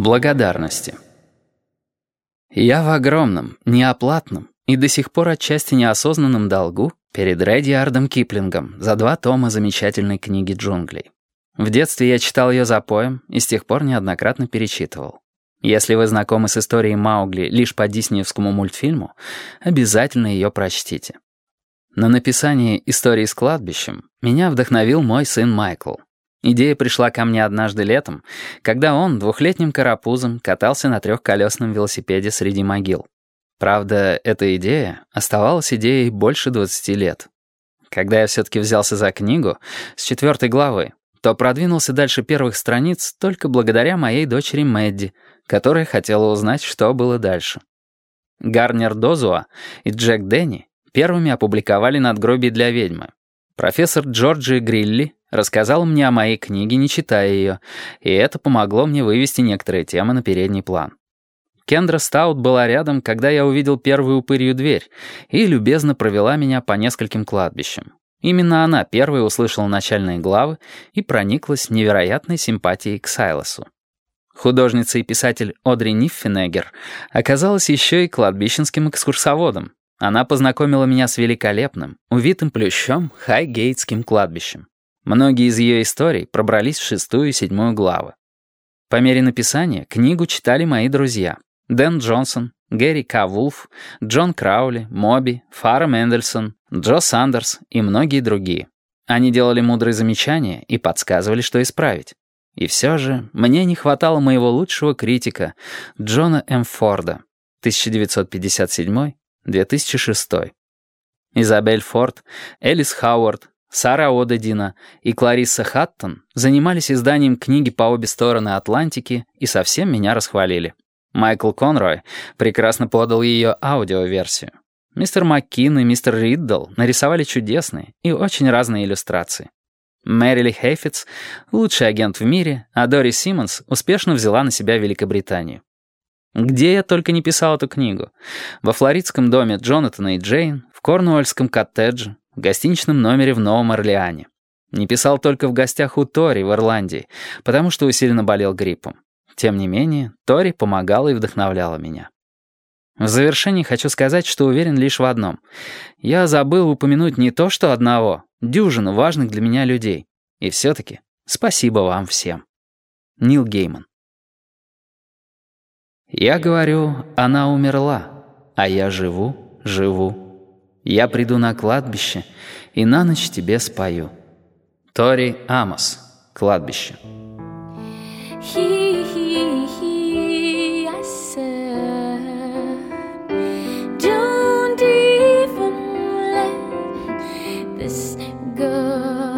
Благодарности. Я в огромном, неоплатном и до сих пор отчасти неосознанном долгу перед Редиардом Киплингом за два тома замечательной книги джунглей. В детстве я читал ее запоем и с тех пор неоднократно перечитывал. Если вы знакомы с историей Маугли лишь по диснеевскому мультфильму, обязательно ее прочтите. На написание истории с кладбищем меня вдохновил мой сын Майкл — Идея пришла ко мне однажды летом, когда он двухлетним карапузом катался на трехколесном велосипеде среди могил. Правда, эта идея оставалась идеей больше 20 лет. Когда я все-таки взялся за книгу с четвертой главы, то продвинулся дальше первых страниц только благодаря моей дочери Мэдди, которая хотела узнать, что было дальше. Гарнер Дозуа и Джек Дэнни первыми опубликовали «Надгробие для ведьмы». Профессор Джорджи Грилли Рассказал мне о моей книге, не читая ее, и это помогло мне вывести некоторые темы на передний план. Кендра Стаут была рядом, когда я увидел первую упырью дверь, и любезно провела меня по нескольким кладбищам. Именно она первой услышала начальные главы и прониклась невероятной симпатией к Сайлосу. Художница и писатель Одри Ниффенегер оказалась еще и кладбищенским экскурсоводом. Она познакомила меня с великолепным, увитым плющом Хайгейтским кладбищем. Многие из ее историй пробрались в шестую и седьмую главы. По мере написания книгу читали мои друзья. Дэн Джонсон, Гэри К. Вулф, Джон Краули, Моби, Фара Мендельсон, Джо Сандерс и многие другие. Они делали мудрые замечания и подсказывали, что исправить. И все же мне не хватало моего лучшего критика, Джона М. Форда, 1957-2006. Изабель Форд, Элис Хауард, Сара Одедина и Кларисса Хаттон занимались изданием книги по обе стороны Атлантики и совсем меня расхвалили. Майкл Конрой прекрасно подал ее аудиоверсию. Мистер Маккин и мистер Риддл нарисовали чудесные и очень разные иллюстрации. Мэрили Хейфиц — лучший агент в мире, а Дори Симмонс успешно взяла на себя Великобританию. Где я только не писал эту книгу. Во флоридском доме Джонатана и Джейн, в Корнуольском коттедже, в гостиничном номере в Новом Орлеане. Не писал только в гостях у Тори в Ирландии, потому что усиленно болел гриппом. Тем не менее, Тори помогала и вдохновляла меня. В завершении хочу сказать, что уверен лишь в одном. Я забыл упомянуть не то что одного, дюжину важных для меня людей. И все-таки спасибо вам всем. Нил Гейман. Я говорю, она умерла, а я живу, живу. Я приду на кладбище и на ночь тебе спою. Тори Амос. Кладбище. Don't even let this gun